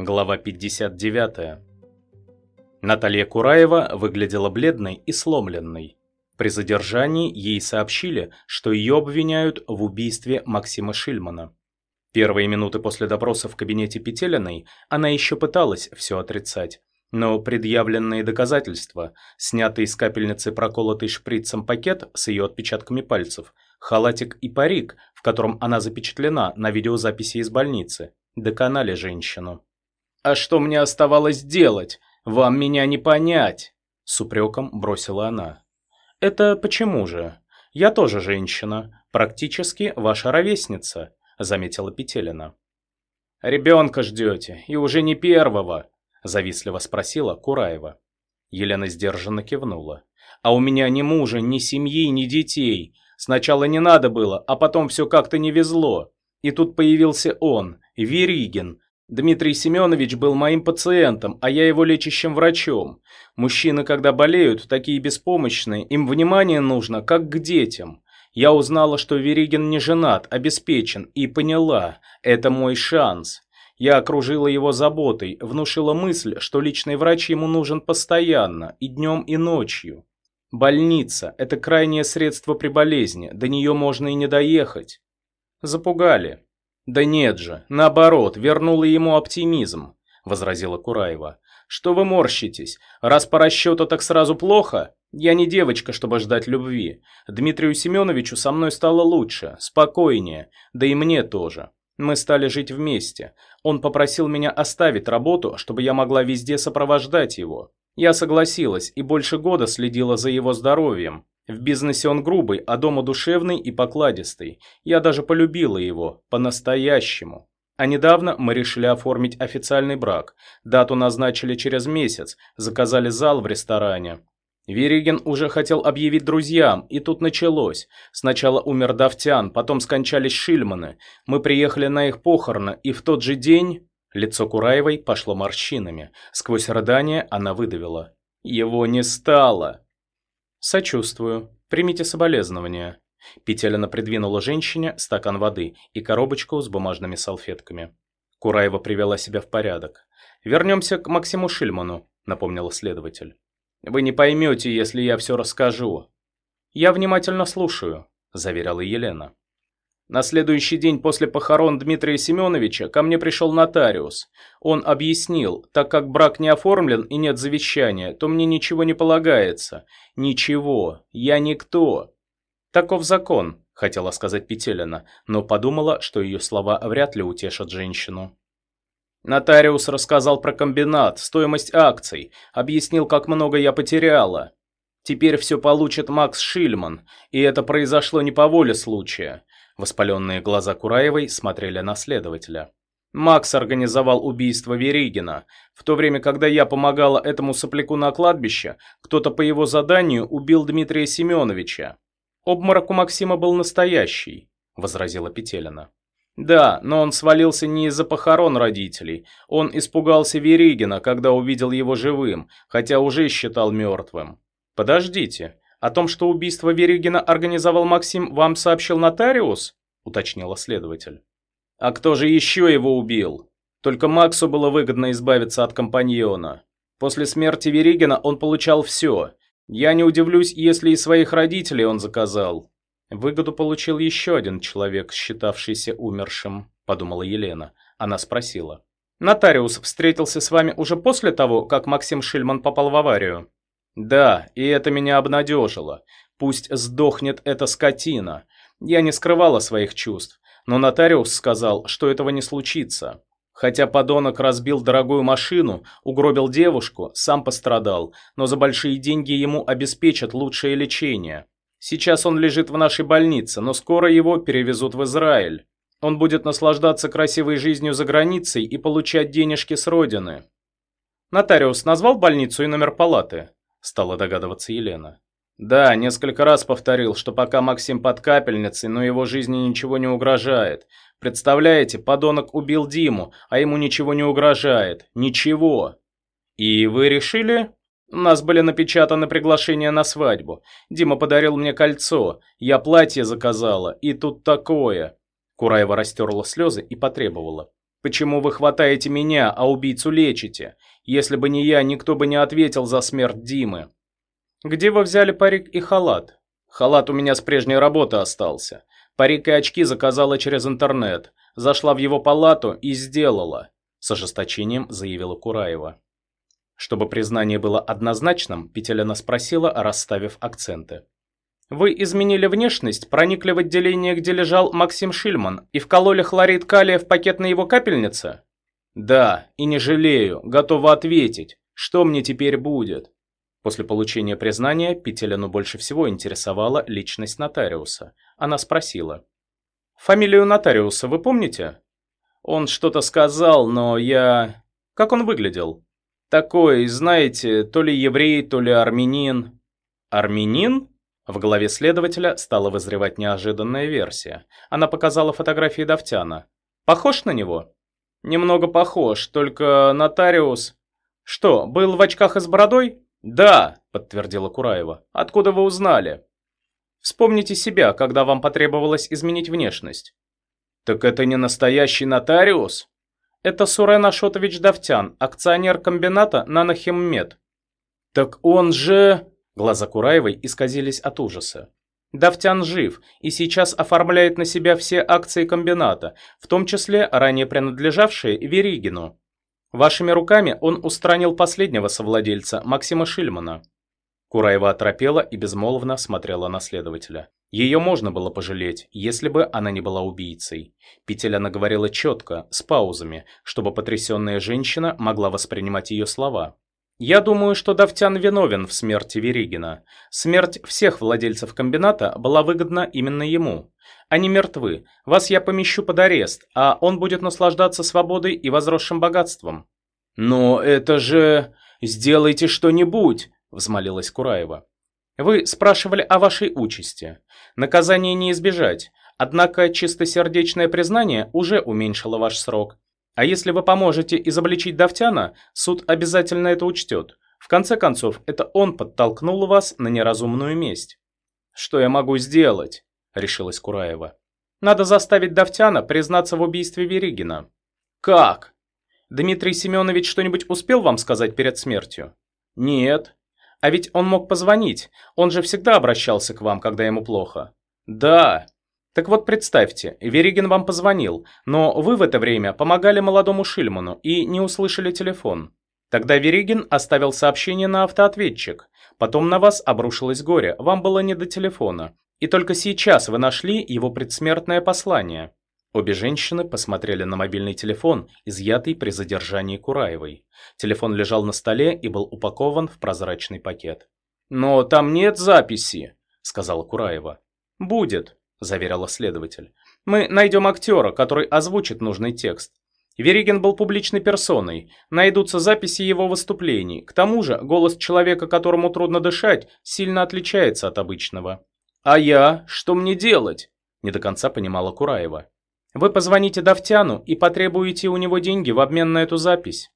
Глава 59. Наталья Кураева выглядела бледной и сломленной. При задержании ей сообщили, что ее обвиняют в убийстве Максима Шильмана. Первые минуты после допроса в кабинете Петелиной она еще пыталась все отрицать, но предъявленные доказательства, снятый из капельницы проколотый шприцем пакет с ее отпечатками пальцев, халатик и парик, в котором она запечатлена на видеозаписи из больницы, доконали женщину. «А что мне оставалось делать? Вам меня не понять!» С упреком бросила она. «Это почему же? Я тоже женщина, практически ваша ровесница», заметила Петелина. «Ребенка ждете, и уже не первого», завистливо спросила Кураева. Елена сдержанно кивнула. «А у меня ни мужа, ни семьи, ни детей. Сначала не надо было, а потом все как-то не везло. И тут появился он, Веригин, Дмитрий Семенович был моим пациентом, а я его лечащим врачом. Мужчины, когда болеют, такие беспомощные, им внимание нужно, как к детям. Я узнала, что Веригин не женат, обеспечен, и поняла, это мой шанс. Я окружила его заботой, внушила мысль, что личный врач ему нужен постоянно, и днем, и ночью. Больница – это крайнее средство при болезни, до нее можно и не доехать. Запугали. «Да нет же, наоборот, вернула ему оптимизм», – возразила Кураева. «Что вы морщитесь? Раз по расчету так сразу плохо? Я не девочка, чтобы ждать любви. Дмитрию Семеновичу со мной стало лучше, спокойнее, да и мне тоже. Мы стали жить вместе. Он попросил меня оставить работу, чтобы я могла везде сопровождать его. Я согласилась и больше года следила за его здоровьем. В бизнесе он грубый, а дома душевный и покладистый. Я даже полюбила его, по-настоящему. А недавно мы решили оформить официальный брак. Дату назначили через месяц, заказали зал в ресторане. Веригин уже хотел объявить друзьям, и тут началось. Сначала умер Давтян, потом скончались Шильманы. Мы приехали на их похороны, и в тот же день... Лицо Кураевой пошло морщинами. Сквозь рыдание она выдавила. «Его не стало!» «Сочувствую. Примите соболезнования». Петелина придвинула женщине стакан воды и коробочку с бумажными салфетками. Кураева привела себя в порядок. «Вернемся к Максиму Шильману», — напомнил следователь. «Вы не поймете, если я все расскажу». «Я внимательно слушаю», — заверяла Елена. На следующий день после похорон Дмитрия Семеновича ко мне пришел нотариус. Он объяснил, так как брак не оформлен и нет завещания, то мне ничего не полагается. Ничего, я никто. Таков закон, хотела сказать Петелина, но подумала, что ее слова вряд ли утешат женщину. Нотариус рассказал про комбинат, стоимость акций, объяснил, как много я потеряла. Теперь все получит Макс Шильман, и это произошло не по воле случая. Воспаленные глаза Кураевой смотрели на следователя. Макс организовал убийство Веригина. В то время, когда я помогала этому сопляку на кладбище, кто-то по его заданию убил Дмитрия Семеновича. Обморок у Максима был настоящий, возразила Петелина. Да, но он свалился не из-за похорон родителей. Он испугался Веригина, когда увидел его живым, хотя уже считал мертвым. Подождите, о том, что убийство Веригина организовал Максим, вам сообщил нотариус? Уточнила следователь. А кто же еще его убил? Только Максу было выгодно избавиться от компаньона. После смерти Веригина он получал все. Я не удивлюсь, если и своих родителей он заказал. Выгоду получил еще один человек, считавшийся умершим, подумала Елена. Она спросила. Нотариус встретился с вами уже после того, как Максим Шильман попал в аварию? Да, и это меня обнадежило. Пусть сдохнет эта скотина. Я не скрывала своих чувств, но нотариус сказал, что этого не случится. Хотя подонок разбил дорогую машину, угробил девушку, сам пострадал, но за большие деньги ему обеспечат лучшее лечение. Сейчас он лежит в нашей больнице, но скоро его перевезут в Израиль. Он будет наслаждаться красивой жизнью за границей и получать денежки с родины. Нотариус назвал больницу и номер палаты стала догадываться Елена. Да, несколько раз повторил, что пока Максим под капельницей, но его жизни ничего не угрожает. Представляете, подонок убил Диму, а ему ничего не угрожает. Ничего. И вы решили? У нас были напечатаны приглашения на свадьбу. Дима подарил мне кольцо, я платье заказала, и тут такое. Кураева растерла слезы и потребовала. Почему вы хватаете меня, а убийцу лечите? Если бы не я, никто бы не ответил за смерть Димы. Где вы взяли парик и халат? Халат у меня с прежней работы остался. Парик и очки заказала через интернет. Зашла в его палату и сделала. С ожесточением заявила Кураева. Чтобы признание было однозначным, Петелина спросила, расставив акценты. Вы изменили внешность, проникли в отделение, где лежал Максим Шильман, и вкололи хлорид калия в пакет на его капельнице? Да, и не жалею, готова ответить. Что мне теперь будет? После получения признания Петелину больше всего интересовала личность нотариуса. Она спросила. «Фамилию нотариуса вы помните?» «Он что-то сказал, но я...» «Как он выглядел?» «Такой, знаете, то ли еврей, то ли армянин». «Армянин?» В голове следователя стала вызревать неожиданная версия. Она показала фотографии Давтяна. «Похож на него?» «Немного похож, только нотариус...» «Что, был в очках и с бородой?» «Да», — подтвердила Кураева. «Откуда вы узнали?» «Вспомните себя, когда вам потребовалось изменить внешность». «Так это не настоящий нотариус?» «Это Сурен Ашотович Давтян, акционер комбината «Нанохиммед». «Так он же...» Глаза Кураевой исказились от ужаса. Давтян жив и сейчас оформляет на себя все акции комбината, в том числе ранее принадлежавшие Веригину. Вашими руками он устранил последнего совладельца, Максима Шильмана. Кураева оторопела и безмолвно смотрела на следователя. Ее можно было пожалеть, если бы она не была убийцей. Петеляна говорила четко, с паузами, чтобы потрясенная женщина могла воспринимать ее слова. Я думаю, что Давтян виновен в смерти Веригина. Смерть всех владельцев комбината была выгодна именно ему. Они мертвы. Вас я помещу под арест, а он будет наслаждаться свободой и возросшим богатством. Но это же... Сделайте что-нибудь, взмолилась Кураева. Вы спрашивали о вашей участи. Наказание не избежать, однако чистосердечное признание уже уменьшило ваш срок. А если вы поможете изобличить Давтяна, суд обязательно это учтет. В конце концов, это он подтолкнул вас на неразумную месть. «Что я могу сделать?» – решилась Кураева. «Надо заставить Давтяна признаться в убийстве Веригина». «Как?» «Дмитрий Семенович что-нибудь успел вам сказать перед смертью?» «Нет». «А ведь он мог позвонить. Он же всегда обращался к вам, когда ему плохо». «Да». Так вот представьте, Веригин вам позвонил, но вы в это время помогали молодому Шильману и не услышали телефон. Тогда Веригин оставил сообщение на автоответчик. Потом на вас обрушилось горе, вам было не до телефона. И только сейчас вы нашли его предсмертное послание. Обе женщины посмотрели на мобильный телефон, изъятый при задержании Кураевой. Телефон лежал на столе и был упакован в прозрачный пакет. «Но там нет записи», — сказала Кураева. «Будет», – заверила следователь. «Мы найдем актера, который озвучит нужный текст. Веригин был публичной персоной, найдутся записи его выступлений. К тому же, голос человека, которому трудно дышать, сильно отличается от обычного». «А я? Что мне делать?» – не до конца понимала Кураева. «Вы позвоните Давтяну и потребуете у него деньги в обмен на эту запись».